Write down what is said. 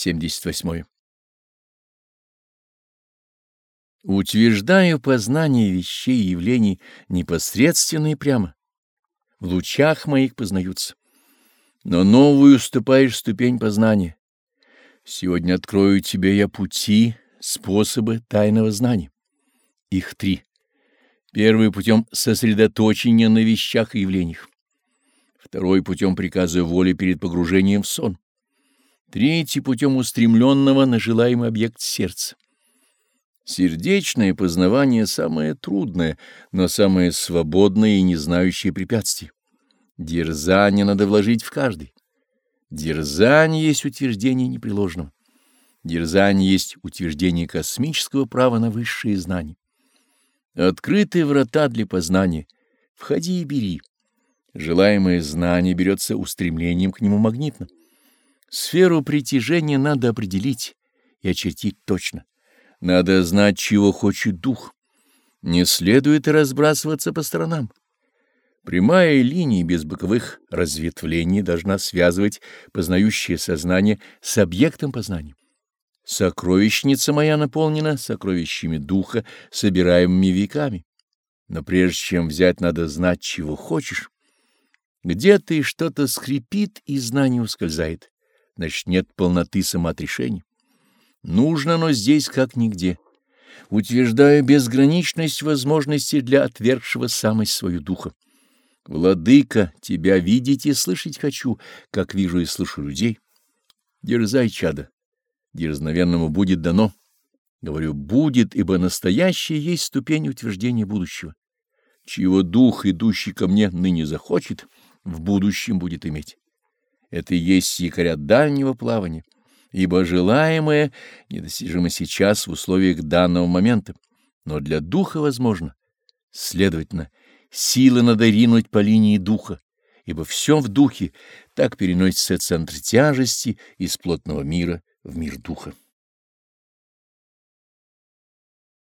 78. Утверждаю познание вещей и явлений непосредственно и прямо. В лучах моих познаются. Но новую ступаешь ступень познания. Сегодня открою тебе я пути, способы тайного знания. Их три. Первый путем сосредоточения на вещах и явлениях. Второй путем приказа воли перед погружением в сон. Третий путем устремленного на желаемый объект сердца. Сердечное познавание самое трудное, но самое свободное и не знающее препятствий. Дерзание надо вложить в каждый. Дерзание есть утверждение непреложного. Дерзание есть утверждение космического права на высшие знания. Открытые врата для познания. Входи и бери. Желаемое знание берется устремлением к нему магнитно. Сферу притяжения надо определить и очертить точно. Надо знать, чего хочет дух. Не следует разбрасываться по сторонам. Прямая линия без боковых разветвлений должна связывать познающее сознание с объектом познания. Сокровищница моя наполнена сокровищами духа, собираемыми веками. Но прежде чем взять, надо знать, чего хочешь. Где-то и что-то скрипит, и знание ускользает. Значит, нет полноты самоотрешения. Нужно оно здесь как нигде. Утверждаю безграничность возможностей для отвергшего самость свою духа. Владыка, тебя видеть и слышать хочу, как вижу и слышу людей. Дерзай, чада, дерзновенному будет дано. Говорю, будет, ибо настоящее есть ступень утверждения будущего. Чьего дух, идущий ко мне, ныне захочет, в будущем будет иметь. Это и есть якоря дальнего плавания ибо желаемое недостижимо сейчас в условиях данного момента, но для духа возможно. Следовательно, силы надо ринуть по линии духа, ибо все в духе, так переносится центр тяжести из плотного мира в мир духа.